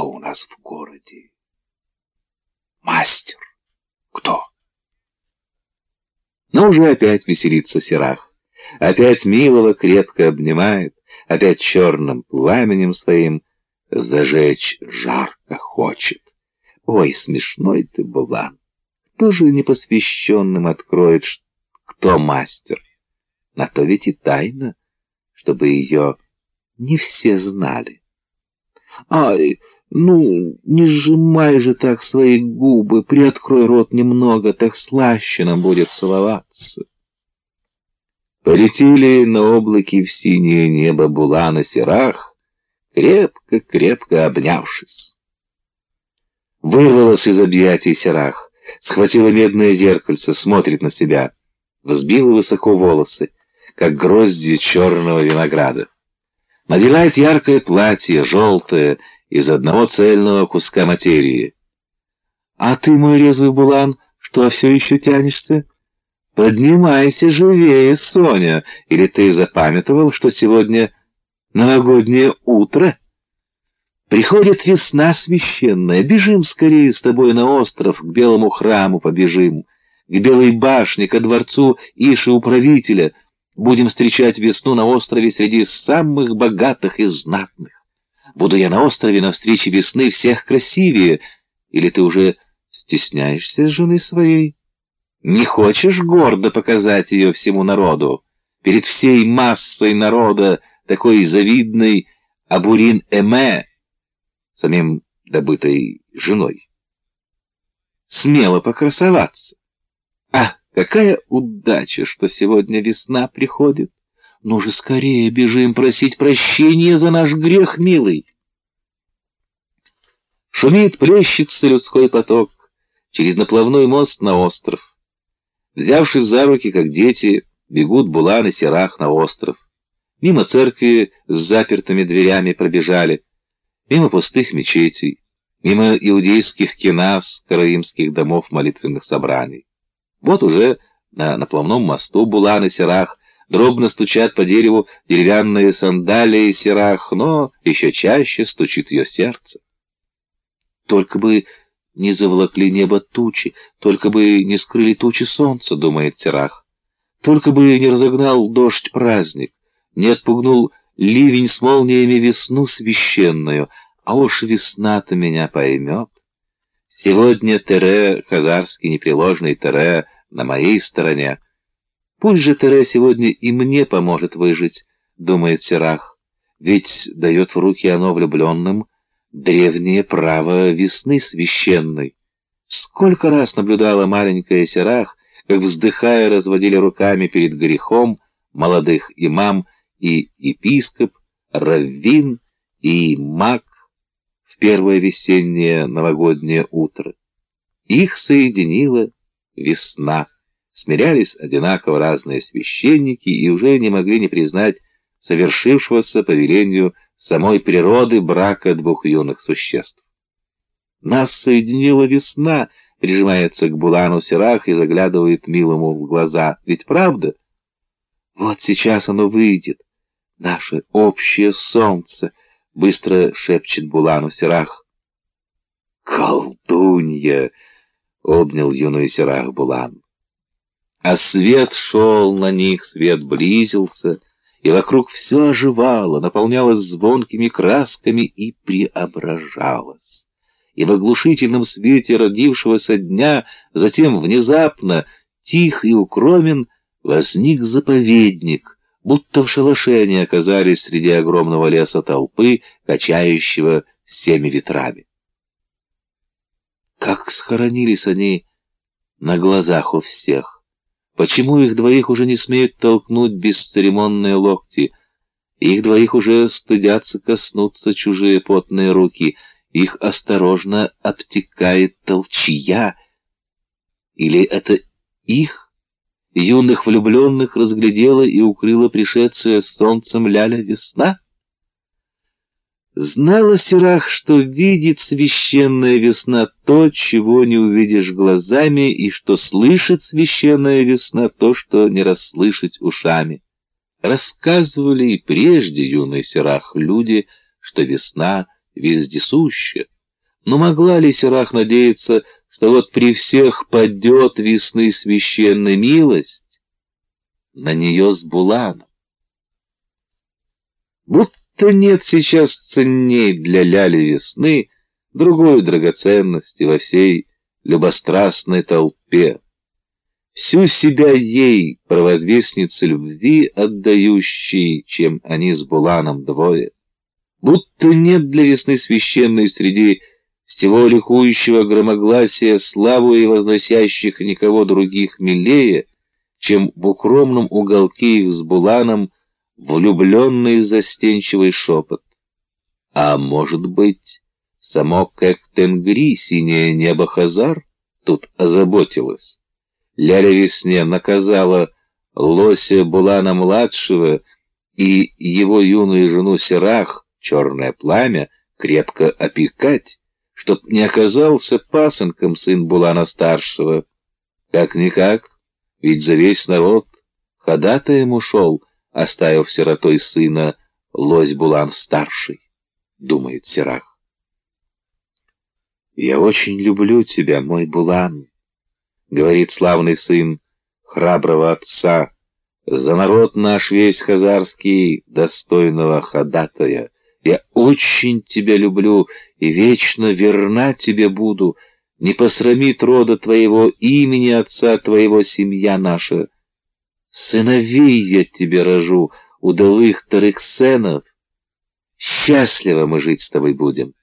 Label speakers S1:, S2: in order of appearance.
S1: кто у нас в городе? Мастер. Кто?
S2: Но уже опять веселится Серах. Опять милого крепко обнимает, опять черным пламенем своим зажечь жарко хочет. Ой, смешной ты, Булан. Кто же непосвященным откроет, кто мастер? На то ведь и тайна, чтобы ее не все знали. Ай, ну, не сжимай же так свои губы, приоткрой рот немного, так слаще нам будет целоваться. Полетели на облаке в синее небо Булан и Серах, крепко-крепко обнявшись. Вырвалась из объятий Серах, схватила медное зеркальце, смотрит на себя, взбила высоко волосы, как грозди черного винограда. Надевает яркое платье, желтое, из одного цельного куска материи. «А ты, мой резвый булан, что все еще тянешься?» «Поднимайся живее, Соня, или ты запамятовал, что сегодня новогоднее утро?» «Приходит весна священная, бежим скорее с тобой на остров, к белому храму побежим, к белой башне, ко дворцу Иши-управителя. Будем встречать весну на острове среди самых богатых и знатных. Буду я на острове на встрече весны всех красивее. Или ты уже стесняешься жены своей? Не хочешь гордо показать ее всему народу? Перед всей массой народа, такой завидной Абурин-Эме, самим добытой женой. Смело покрасоваться. Ах, какая удача, что сегодня весна приходит. Ну же скорее бежим просить прощения за наш грех, милый. Шумит, плещется людской поток через наплавной мост на остров. Взявшись за руки, как дети, бегут Булан и Серах на остров. Мимо церкви с запертыми дверями пробежали, мимо пустых мечетей, мимо иудейских кинас, караимских домов молитвенных собраний. Вот уже на наплавном мосту Булан и Серах Дробно стучат по дереву деревянные сандалии серах, но еще чаще стучит ее сердце. Только бы не заволокли небо тучи, только бы не скрыли тучи солнца, думает Серах. Только бы не разогнал дождь праздник, не отпугнул ливень с молниями весну священную, а уж весна-то меня поймет. Сегодня Тере, казарский непреложный Тере, на моей стороне, Пусть же Тере сегодня и мне поможет выжить, думает Серах, ведь дает в руки оно влюбленным древнее право весны священной. Сколько раз наблюдала маленькая Серах, как, вздыхая, разводили руками перед грехом молодых имам и епископ, раввин и маг в первое весеннее новогоднее утро. Их соединила весна смирялись одинаково разные священники и уже не могли не признать совершившегося по велению самой природы брака двух юных существ. «Нас соединила весна», — прижимается к Булану Серах и заглядывает милому в глаза. «Ведь правда? Вот сейчас оно выйдет. Наше общее солнце», — быстро шепчет Булану Серах. «Колдунья!» — обнял юную Серах Булан. А свет шел на них, свет близился, и вокруг все оживало, наполнялось звонкими красками и преображалось. И в оглушительном свете родившегося дня затем внезапно, тих и укромен, возник заповедник, будто в шалаше они оказались среди огромного леса толпы, качающего всеми ветрами. Как схоронились они на глазах у всех! Почему их двоих уже не смеют толкнуть бесцеремонные локти? Их двоих уже стыдятся коснуться чужие потные руки. Их осторожно обтекает толчья. Или это их, юных влюбленных, разглядела и укрыла пришедшая солнцем ляля весна? Знала Сирах, что видит священная весна то, чего не увидишь глазами, и что слышит священная весна то, что не расслышать ушами. Рассказывали и прежде юный Сирах люди, что весна вездесуща. Но могла ли Серах надеяться, что вот при всех падет весны священная милость на нее с Буланом? Будто нет сейчас ценней для Ляли весны другой драгоценности во всей любострастной толпе. Всю себя ей, провозвестнице любви, отдающей, чем они с Буланом двое. Будто нет для весны священной среди всего ликующего громогласия славу и возносящих никого других милее, чем в укромном уголке их с Буланом влюбленный застенчивый шепот. А может быть, само Кэктенгри, синее небо Хазар, тут озаботилось? Ляля Весне наказала Лося Булана-младшего и его юную жену Серах, черное пламя, крепко опекать, чтоб не оказался пасынком сын Булана-старшего. Как-никак, ведь за весь народ ходатаем ушел, оставив сиротой сына Лось Булан-старший, думает Серах. «Я очень люблю тебя, мой Булан», — говорит славный сын храброго отца, «за народ наш весь хазарский, достойного ходатая». Я очень тебя люблю и вечно верна тебе буду. Не посрамит рода твоего, имени отца твоего, семья наша. Сыновей я тебе рожу, удалых тарексенов. Счастливо мы жить с тобой будем.